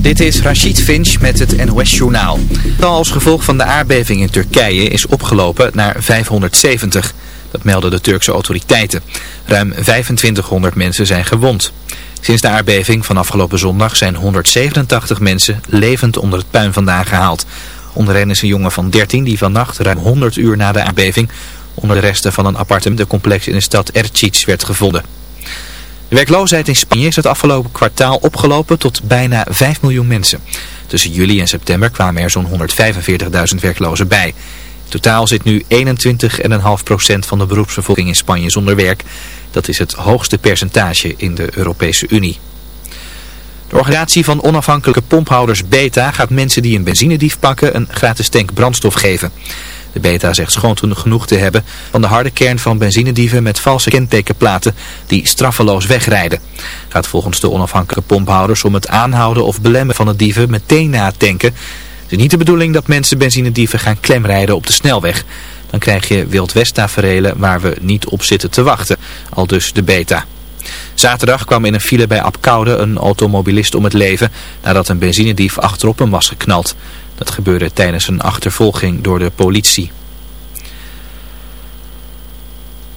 Dit is Rachid Finch met het NOS-journaal. Als gevolg van de aardbeving in Turkije is opgelopen naar 570. Dat melden de Turkse autoriteiten. Ruim 2500 mensen zijn gewond. Sinds de aardbeving van afgelopen zondag zijn 187 mensen levend onder het puin vandaan gehaald. Onder hen is een jongen van 13 die vannacht ruim 100 uur na de aardbeving onder de resten van een appartementencomplex in de stad Ercic werd gevonden. De werkloosheid in Spanje is het afgelopen kwartaal opgelopen tot bijna 5 miljoen mensen. Tussen juli en september kwamen er zo'n 145.000 werklozen bij. In totaal zit nu 21,5% van de beroepsbevolking in Spanje zonder werk. Dat is het hoogste percentage in de Europese Unie. De organisatie van onafhankelijke pomphouders Beta gaat mensen die een benzinedief pakken een gratis tank brandstof geven. De beta zegt schoon genoeg te hebben van de harde kern van benzinedieven met valse kentekenplaten die straffeloos wegrijden. Gaat volgens de onafhankelijke pomphouders om het aanhouden of belemmen van de dieven meteen na het tanken. Het is niet de bedoeling dat mensen benzinedieven gaan klemrijden op de snelweg. Dan krijg je Wild West taferelen waar we niet op zitten te wachten, al dus de beta. Zaterdag kwam in een file bij Apkoude een automobilist om het leven nadat een benzinedief achterop hem was geknald. Dat gebeurde tijdens een achtervolging door de politie.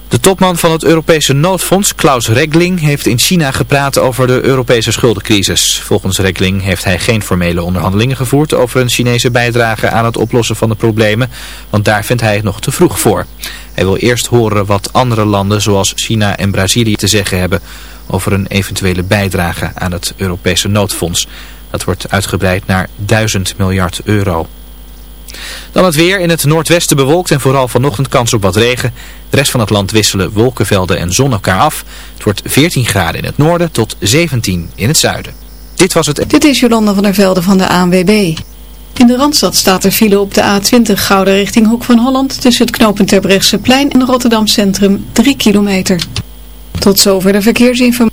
De topman van het Europese noodfonds, Klaus Regling, heeft in China gepraat over de Europese schuldencrisis. Volgens Regling heeft hij geen formele onderhandelingen gevoerd over een Chinese bijdrage aan het oplossen van de problemen, want daar vindt hij het nog te vroeg voor. Hij wil eerst horen wat andere landen zoals China en Brazilië te zeggen hebben over een eventuele bijdrage aan het Europese noodfonds. Dat wordt uitgebreid naar 1000 miljard euro. Dan het weer. In het noordwesten bewolkt en vooral vanochtend kans op wat regen. De rest van het land wisselen wolkenvelden en zon elkaar af. Het wordt 14 graden in het noorden tot 17 in het zuiden. Dit was het... Dit is Jolanda van der Velde van de ANWB. In de Randstad staat er file op de A20 Gouden richting Hoek van Holland... tussen het knooppunt plein en Rotterdam Centrum 3 kilometer. Tot zover de verkeersinformatie.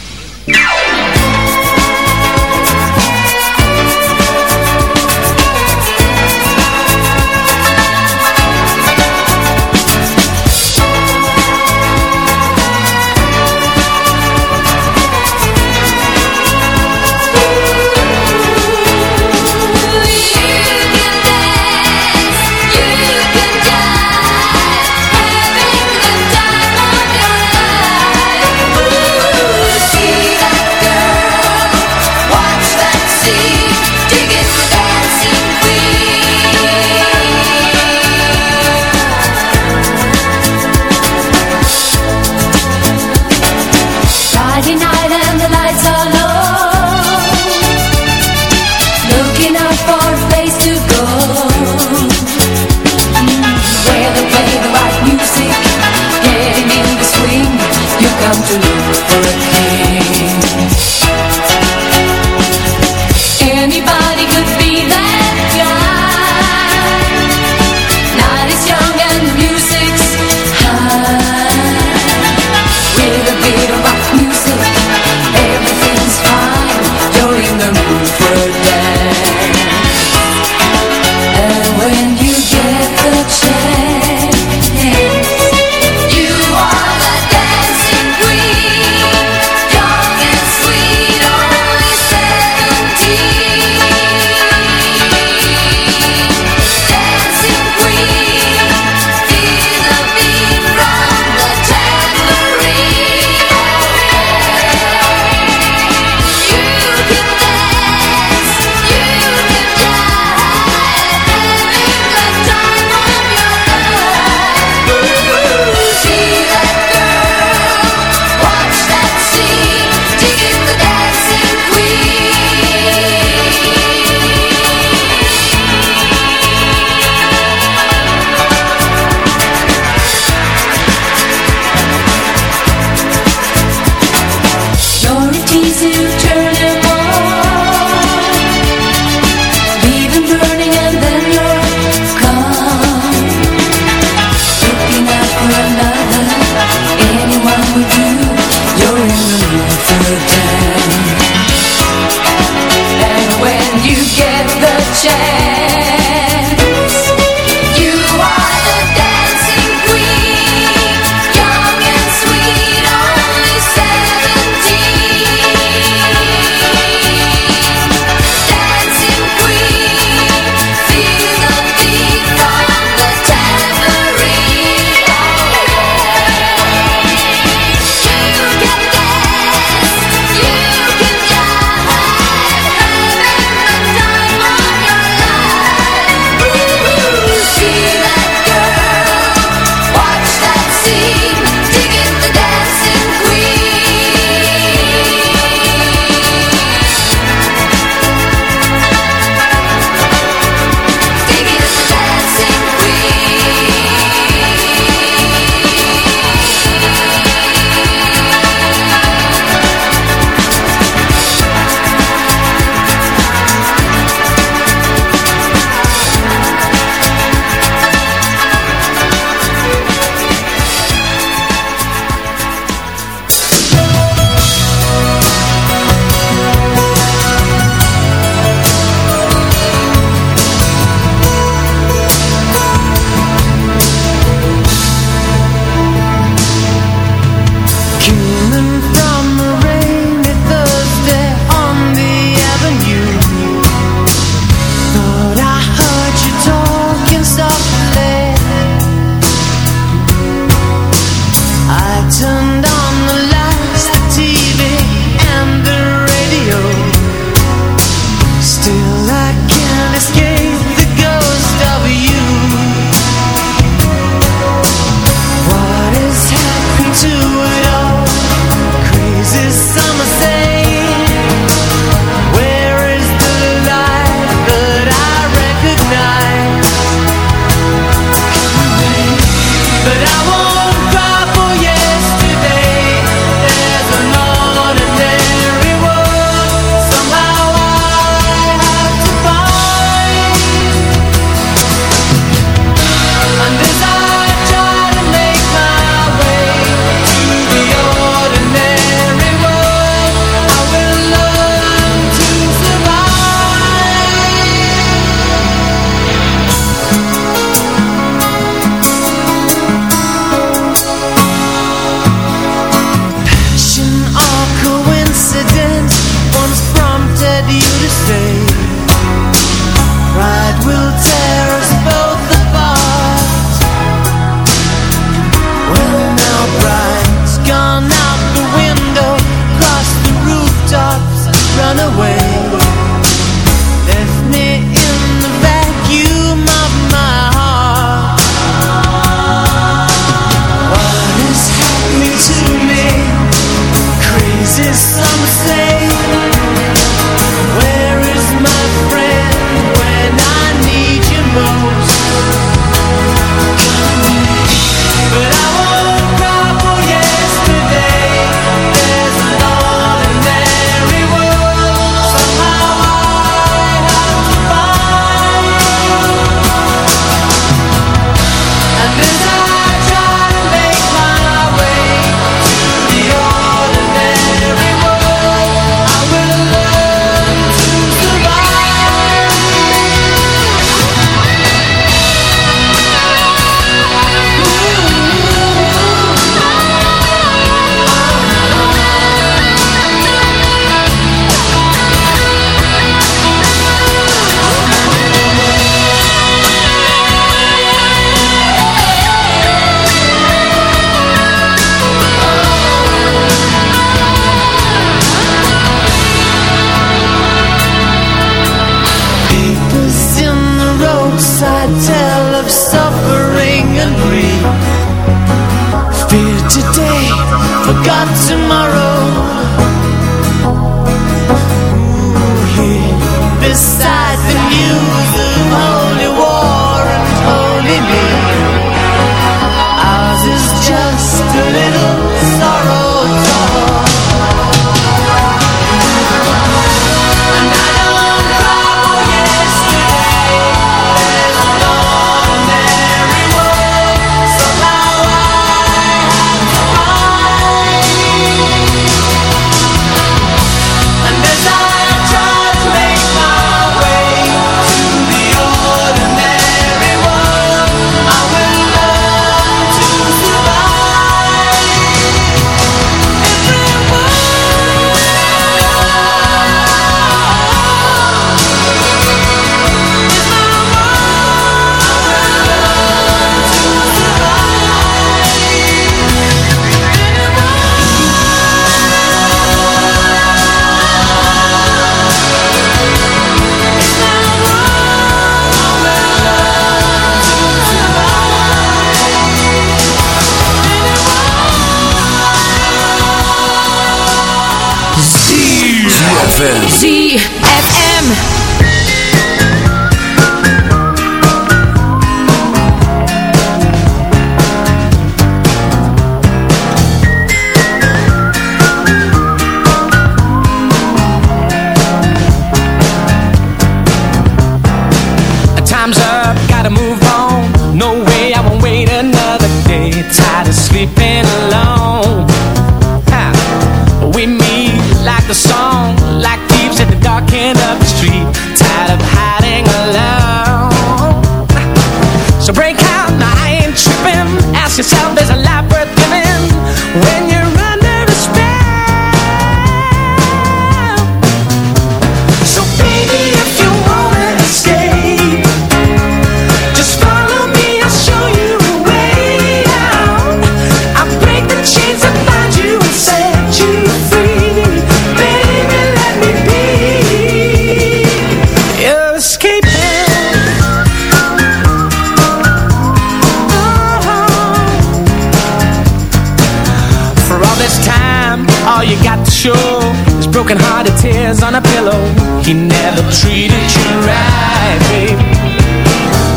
treated you right, babe.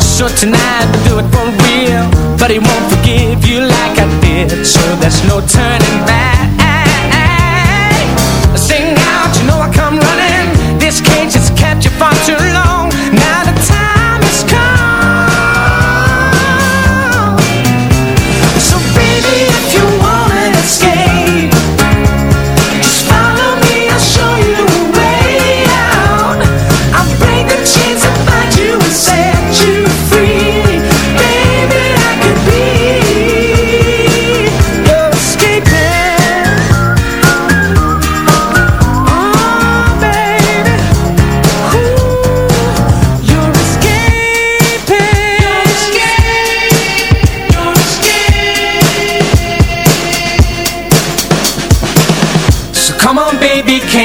So tonight we'll do it for real. But he won't forgive you like I did. So there's no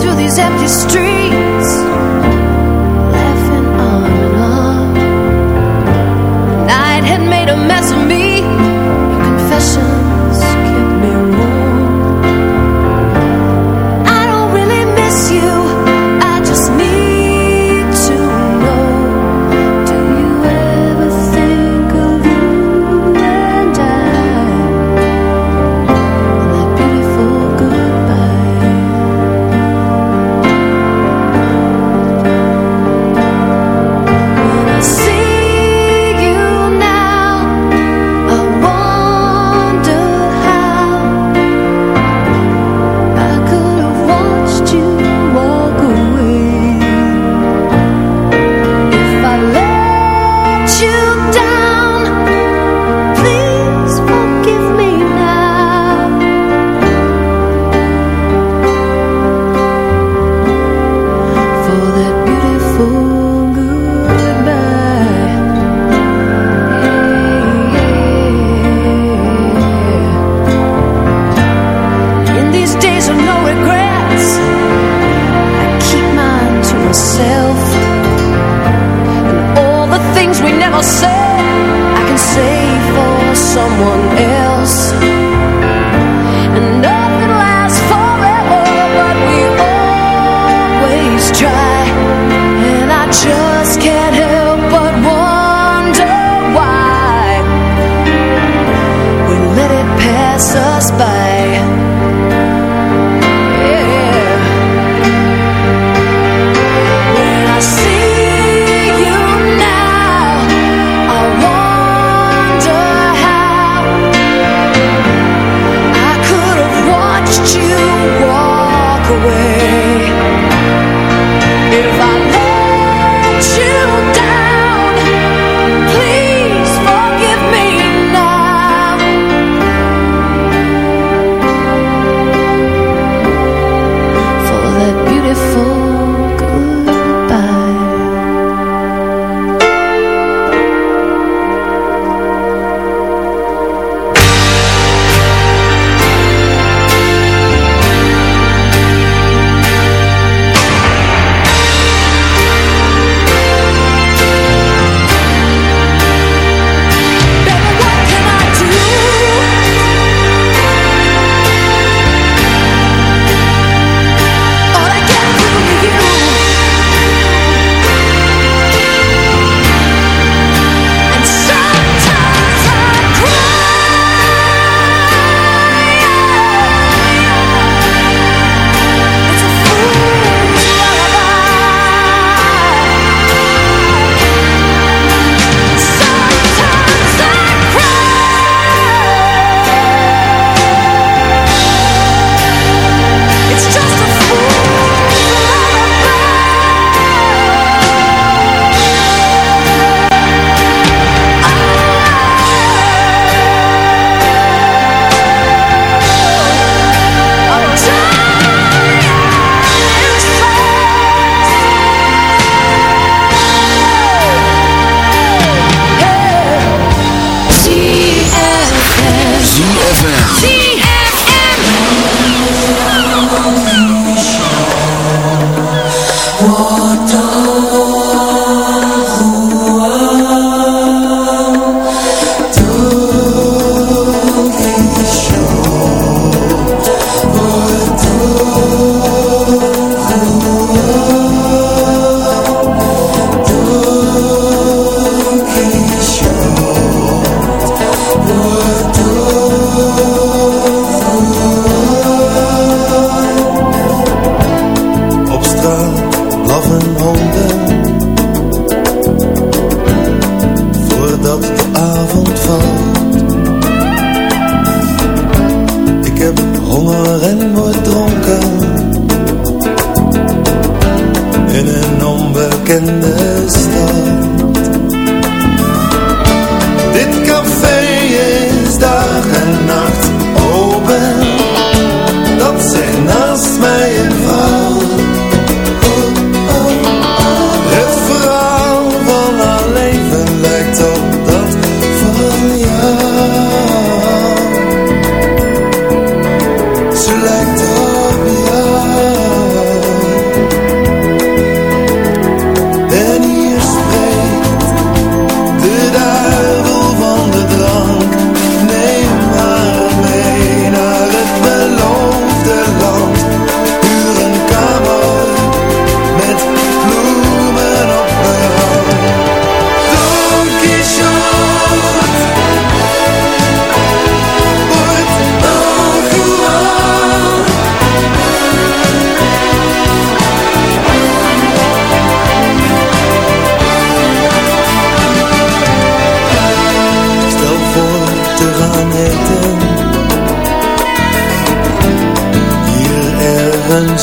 through these empty streets.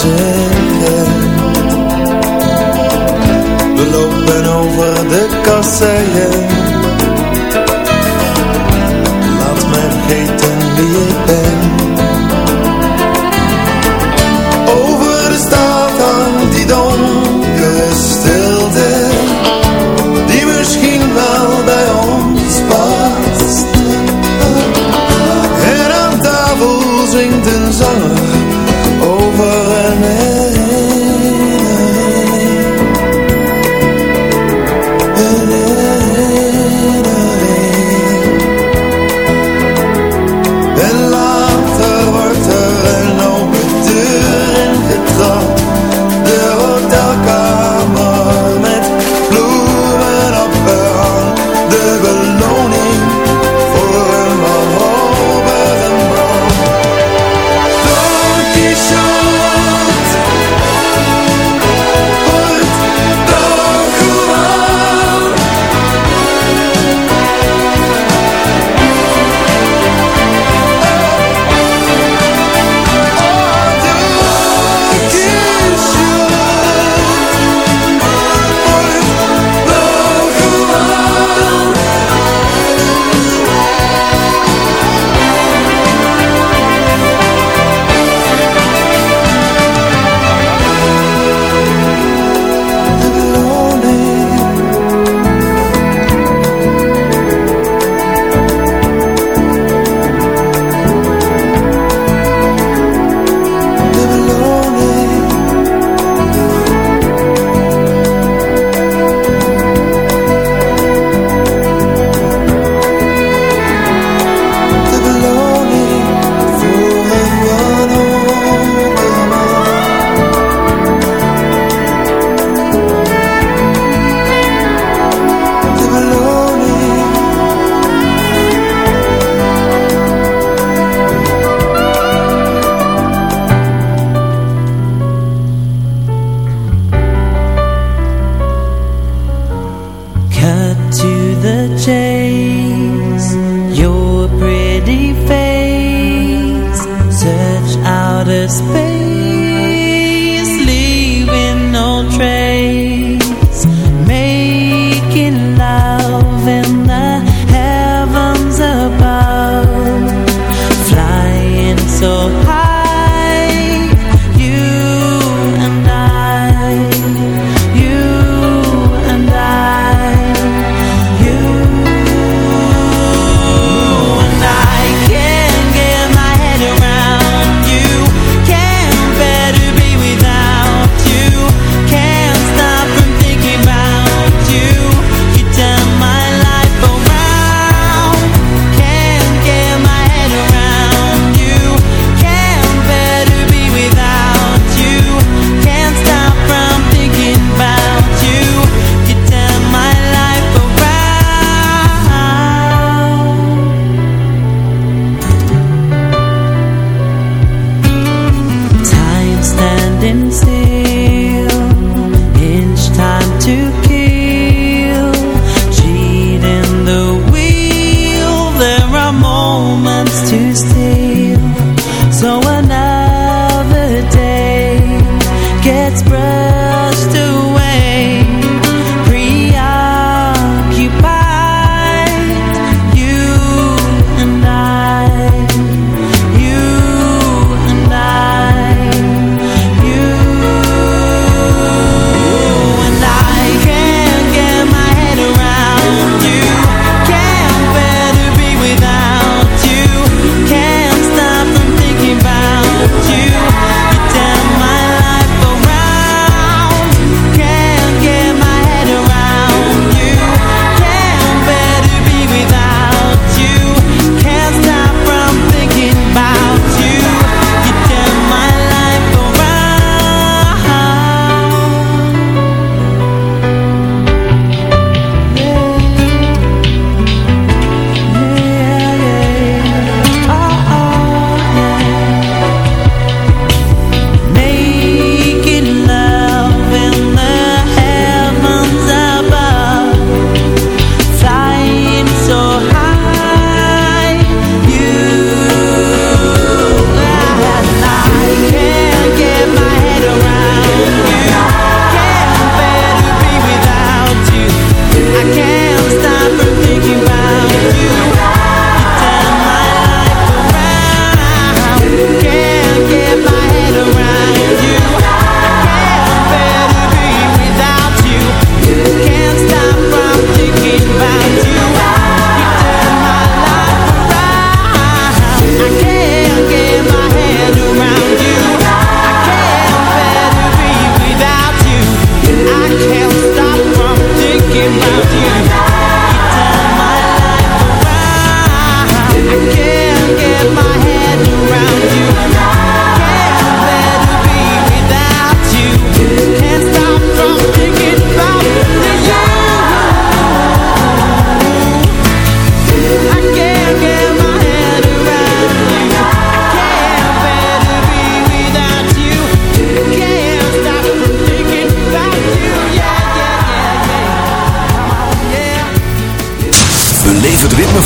said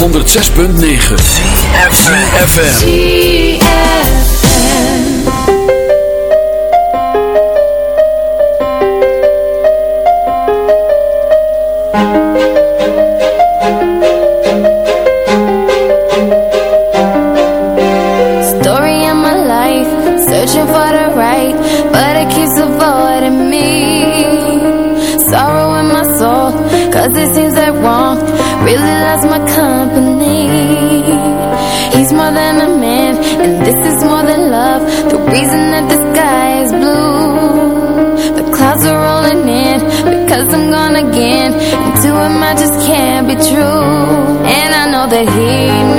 106.9 FM Story of my life Searching for the right true. And I know that he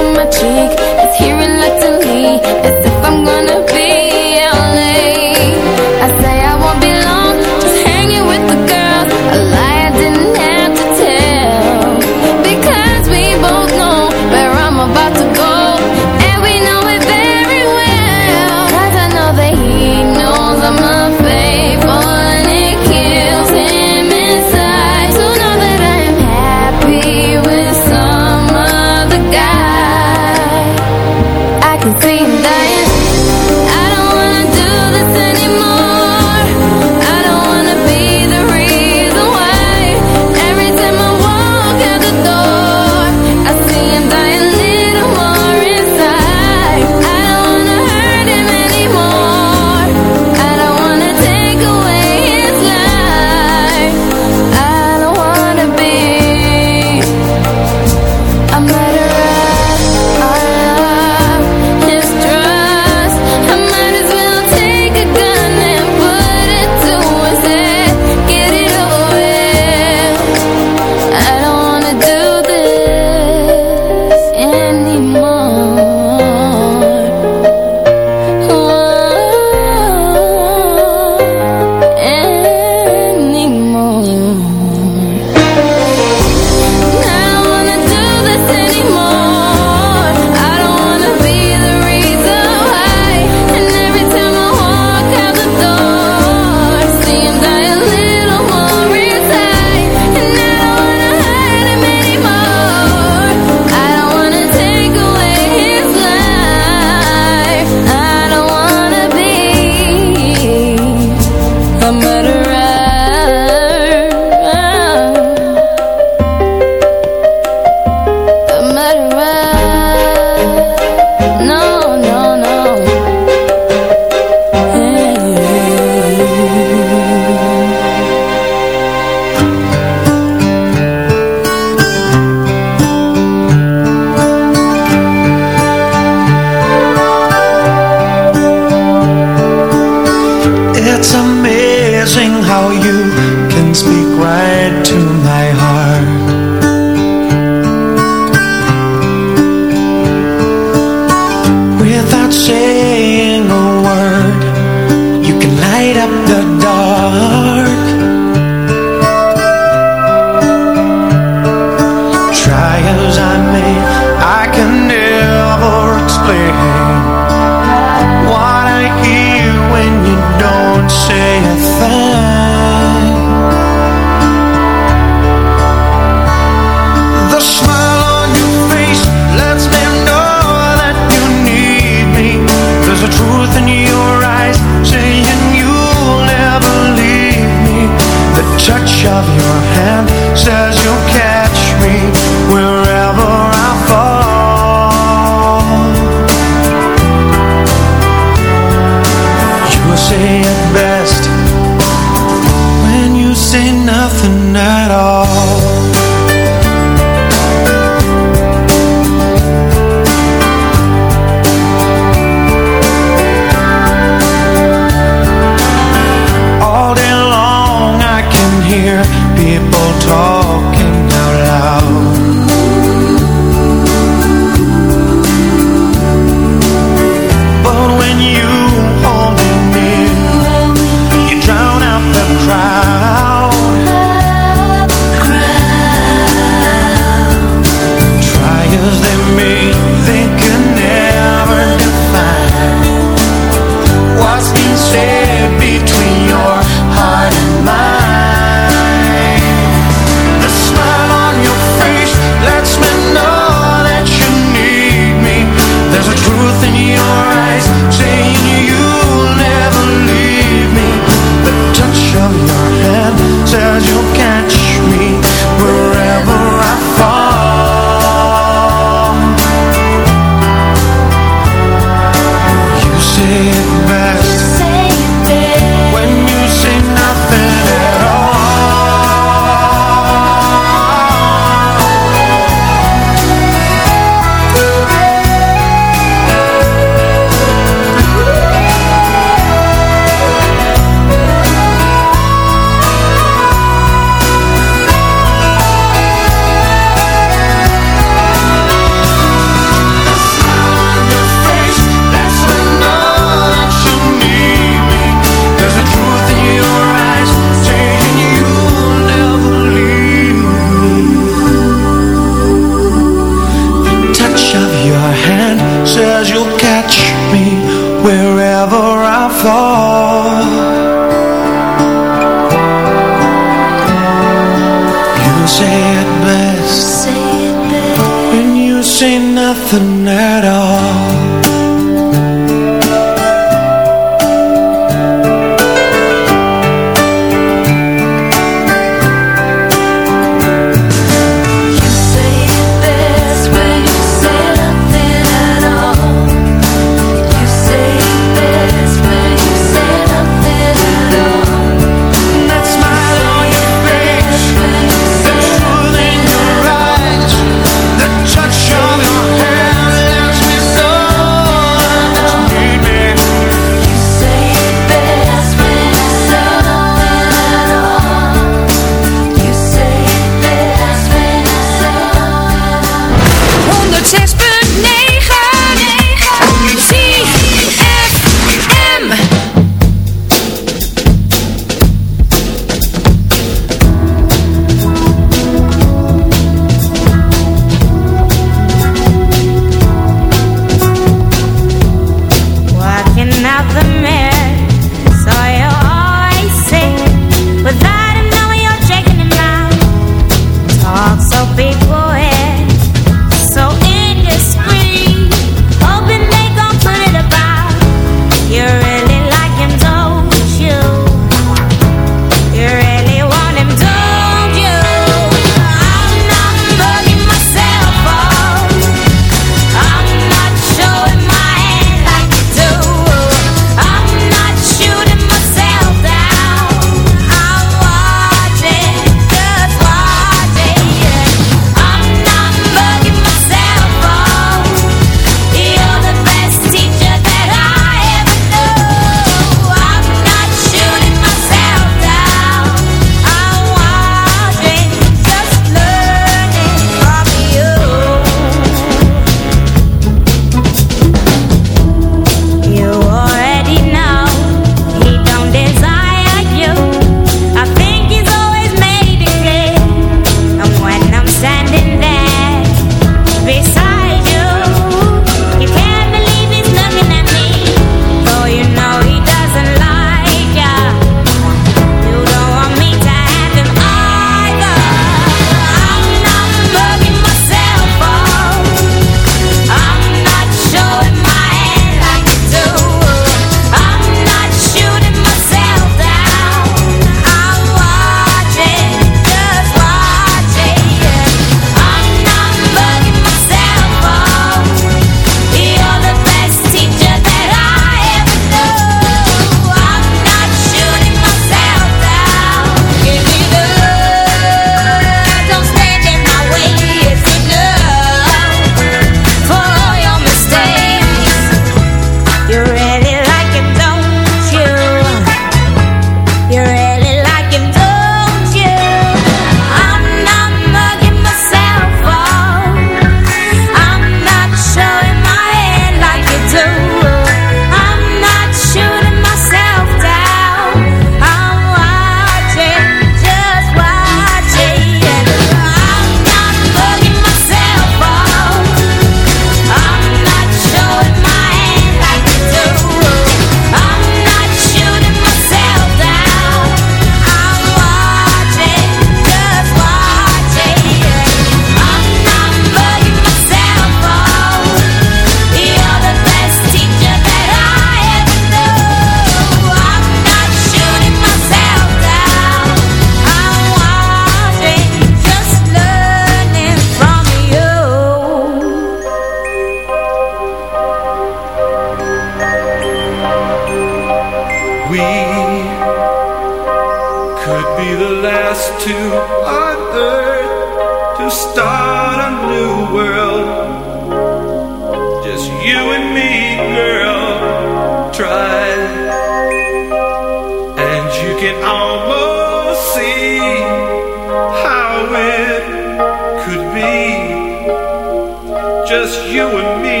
just you and me.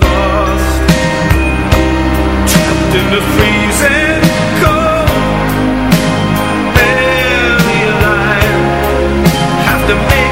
Lost Trapped in the freezing cold. Barely alive. Have to make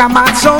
chiamazzo